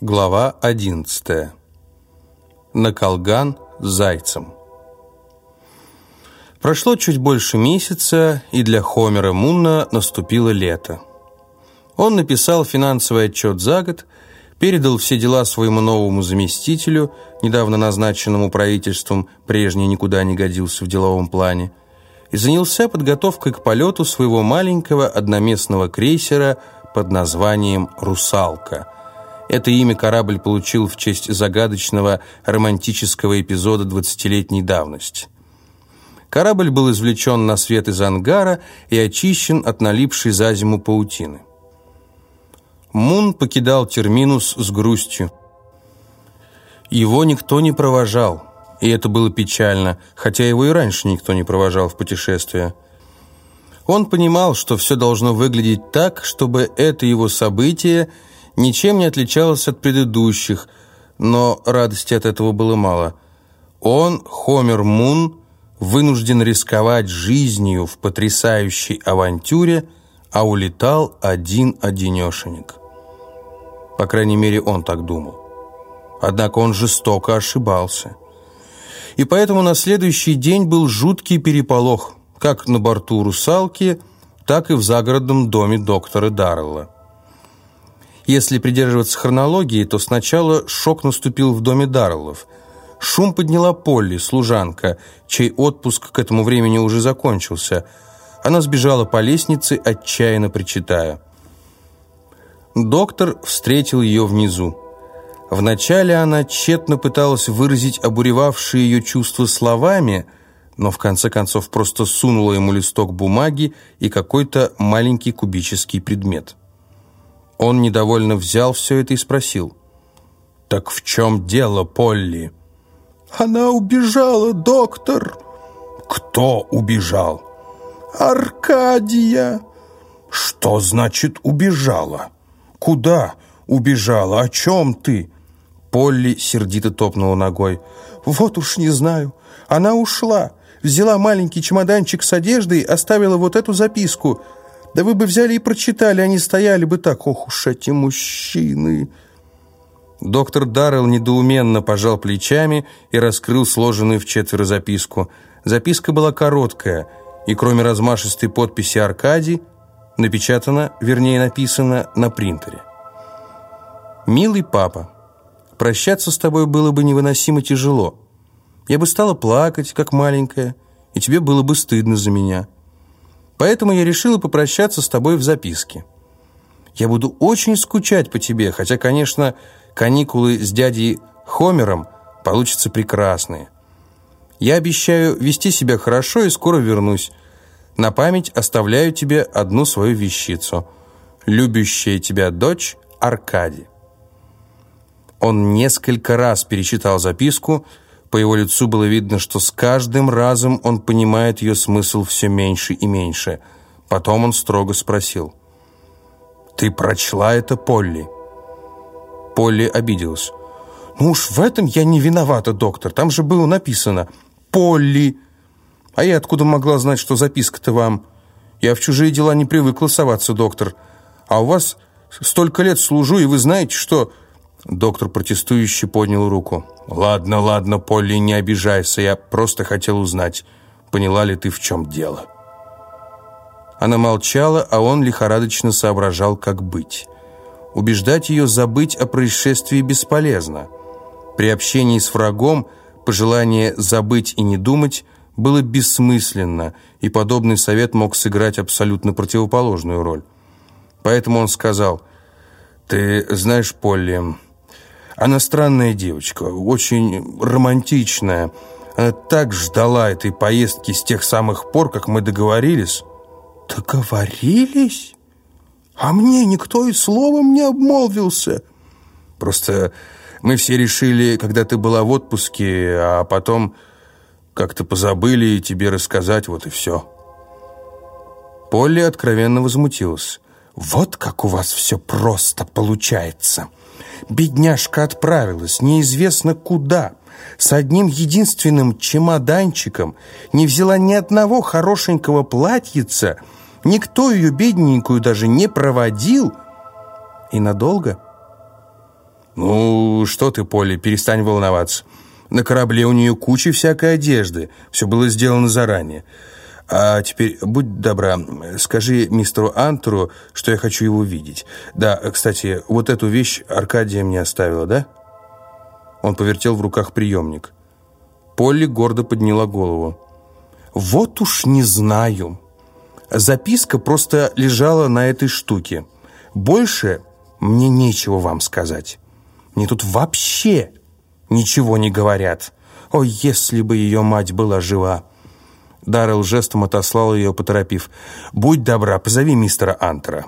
Глава 11. На колган с зайцем. Прошло чуть больше месяца, и для Хомера Мунна наступило лето. Он написал финансовый отчет за год, передал все дела своему новому заместителю, недавно назначенному правительством, прежний никуда не годился в деловом плане, и занялся подготовкой к полету своего маленького одноместного крейсера под названием «Русалка», это имя корабль получил в честь загадочного романтического эпизода двадцатилетней давности. Корабль был извлечен на свет из ангара и очищен от налипшей за зиму паутины. Мун покидал терминус с грустью. Его никто не провожал, и это было печально, хотя его и раньше никто не провожал в путешествие. Он понимал, что все должно выглядеть так, чтобы это его событие – ничем не отличалась от предыдущих, но радости от этого было мало. Он, Хомер Мун, вынужден рисковать жизнью в потрясающей авантюре, а улетал один-одинешенек. По крайней мере, он так думал. Однако он жестоко ошибался. И поэтому на следующий день был жуткий переполох, как на борту «Русалки», так и в загородном доме доктора Даррелла. Если придерживаться хронологии, то сначала шок наступил в доме Дарреллов. Шум подняла Полли, служанка, чей отпуск к этому времени уже закончился. Она сбежала по лестнице, отчаянно причитая. Доктор встретил ее внизу. Вначале она тщетно пыталась выразить обуревавшие ее чувства словами, но в конце концов просто сунула ему листок бумаги и какой-то маленький кубический предмет. Он недовольно взял все это и спросил. «Так в чем дело, Полли?» «Она убежала, доктор!» «Кто убежал?» «Аркадия!» «Что значит убежала? Куда убежала? О чем ты?» Полли сердито топнула ногой. «Вот уж не знаю. Она ушла. Взяла маленький чемоданчик с одеждой, оставила вот эту записку. Да вы бы взяли и прочитали, они стояли бы так. Ох уж эти мужчины!» Доктор Даррелл недоуменно пожал плечами и раскрыл сложенную в четверо записку. Записка была короткая, и кроме размашистой подписи «Аркадий» напечатана, вернее написана, на принтере. «Милый папа, прощаться с тобой было бы невыносимо тяжело. Я бы стала плакать, как маленькая, и тебе было бы стыдно за меня». Поэтому я решила попрощаться с тобой в записке. Я буду очень скучать по тебе, хотя, конечно, каникулы с дядей Хомером получатся прекрасные. Я обещаю вести себя хорошо и скоро вернусь. На память оставляю тебе одну свою вещицу. Любящая тебя дочь Аркадий. Он несколько раз перечитал записку, по его лицу было видно, что с каждым разом он понимает ее смысл все меньше и меньше. Потом он строго спросил. «Ты прочла это, Полли?» Полли обиделась. «Ну уж в этом я не виновата, доктор. Там же было написано «Полли». А я откуда могла знать, что записка-то вам? Я в чужие дела не привыкла соваться, доктор. А у вас столько лет служу, и вы знаете, что...» Доктор протестующе поднял руку. «Ладно, ладно, Полли, не обижайся, я просто хотел узнать, поняла ли ты, в чем дело?» Она молчала, а он лихорадочно соображал, как быть. Убеждать ее забыть о происшествии бесполезно. При общении с врагом пожелание забыть и не думать было бессмысленно, и подобный совет мог сыграть абсолютно противоположную роль. Поэтому он сказал, «Ты знаешь, Полли, она странная девочка, очень романтичная. Она так ждала этой поездки с тех самых пор, как мы договорились». «Договорились? А мне никто и словом не обмолвился». «Просто мы все решили, когда ты была в отпуске, а потом как-то позабыли тебе рассказать, вот и все». Полли откровенно возмутилась. «Вот как у вас все просто получается!» Бедняжка отправилась неизвестно куда, с одним единственным чемоданчиком, не взяла ни одного хорошенького платьица, никто ее бедненькую даже не проводил. И надолго? «Ну, что ты, Полли, перестань волноваться. На корабле у нее куча всякой одежды. Все было сделано заранее. А теперь, будь добра, скажи мистеру Антеру, что я хочу его видеть. Да, кстати, вот эту вещь Аркадия мне оставила, да?» Он повертел в руках приемник. Полли гордо подняла голову. «Вот уж не знаю. Записка просто лежала на этой штуке. Больше мне нечего вам сказать. Мне тут вообще ничего не говорят. О, если бы ее мать была жива!» Даррелл жестом отослал ее, поторопив. «Будь добра, позови мистера Антера».